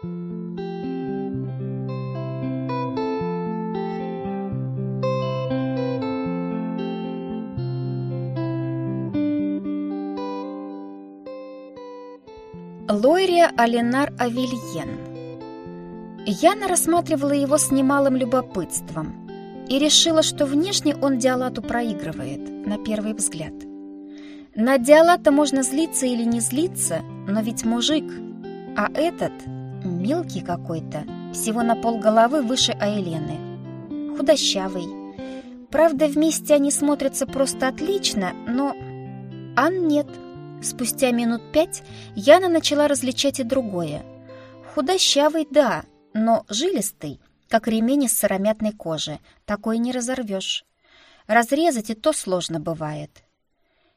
Лойрия Алинар Авельен Яна рассматривала его с немалым любопытством и решила, что внешне он Диалату проигрывает, на первый взгляд. На Диалата можно злиться или не злиться, но ведь мужик, а этот мелкий какой-то, всего на пол головы выше Айлены, худощавый. Правда, вместе они смотрятся просто отлично, но Ан нет – Спустя минут пять Яна начала различать и другое. Худощавый, да, но жилистый, как ремень из сыромятной кожи. Такой не разорвешь. Разрезать и то сложно бывает.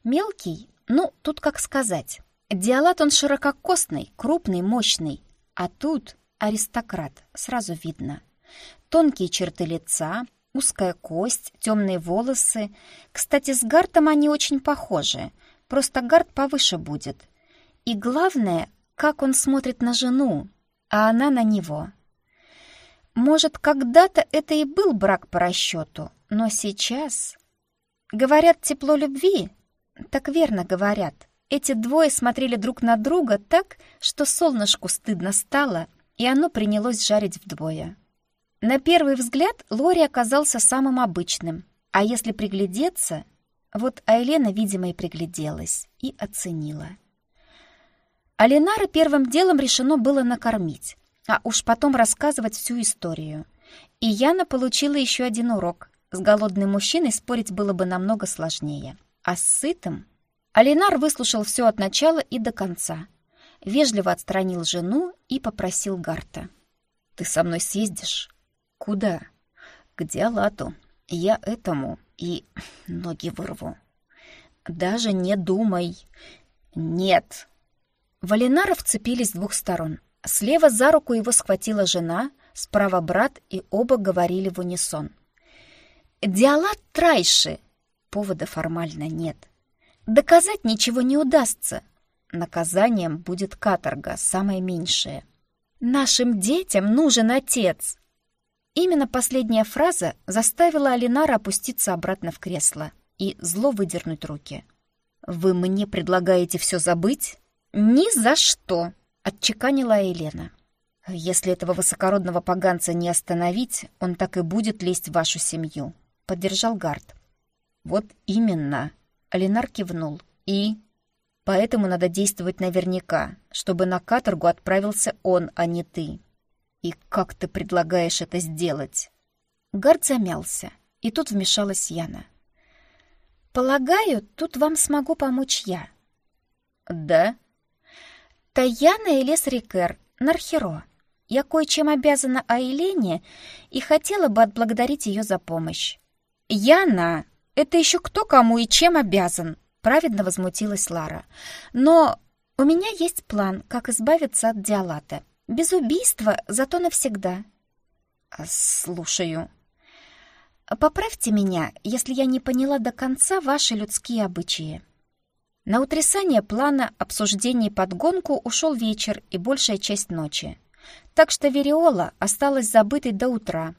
Мелкий, ну, тут как сказать. Диалат он ширококосный, крупный, мощный. А тут аристократ, сразу видно. Тонкие черты лица, узкая кость, темные волосы. Кстати, с Гартом они очень похожи — Просто гард повыше будет. И главное, как он смотрит на жену, а она на него. Может, когда-то это и был брак по расчету, но сейчас... Говорят, тепло любви? Так верно говорят. Эти двое смотрели друг на друга так, что солнышку стыдно стало, и оно принялось жарить вдвое. На первый взгляд Лори оказался самым обычным, а если приглядеться, вот Айлена, видимо, и пригляделась, и оценила. Алинара первым делом решено было накормить, а уж потом рассказывать всю историю. И Яна получила еще один урок. С голодным мужчиной спорить было бы намного сложнее. А с сытым... Алинар выслушал все от начала и до конца. Вежливо отстранил жену и попросил Гарта. «Ты со мной съездишь?» «Куда?» «К Диалату. Я этому и ноги вырву. Даже не думай. Нет. Валинара вцепились с двух сторон. Слева за руку его схватила жена, справа брат, и оба говорили в унисон. «Диалат Трайши!» Повода формально нет. «Доказать ничего не удастся. Наказанием будет каторга, самое меньшее. Нашим детям нужен отец!» Именно последняя фраза заставила Алинара опуститься обратно в кресло и зло выдернуть руки. «Вы мне предлагаете все забыть?» «Ни за что!» — отчеканила Елена. «Если этого высокородного поганца не остановить, он так и будет лезть в вашу семью», — поддержал Гард. «Вот именно!» — Алинар кивнул. «И?» «Поэтому надо действовать наверняка, чтобы на каторгу отправился он, а не ты». «И как ты предлагаешь это сделать?» Гард замялся, и тут вмешалась Яна. «Полагаю, тут вам смогу помочь я». «Да?» «Таяна Элес Рикер, Нархеро. Я кое-чем обязана Айлене и хотела бы отблагодарить ее за помощь». «Яна! Это еще кто кому и чем обязан?» Праведно возмутилась Лара. «Но у меня есть план, как избавиться от Диалата. Без убийства, зато навсегда. Слушаю. Поправьте меня, если я не поняла до конца ваши людские обычаи. На утрясание плана, обсуждение и подгонку ушел вечер и большая часть ночи. Так что Вериола осталась забытой до утра,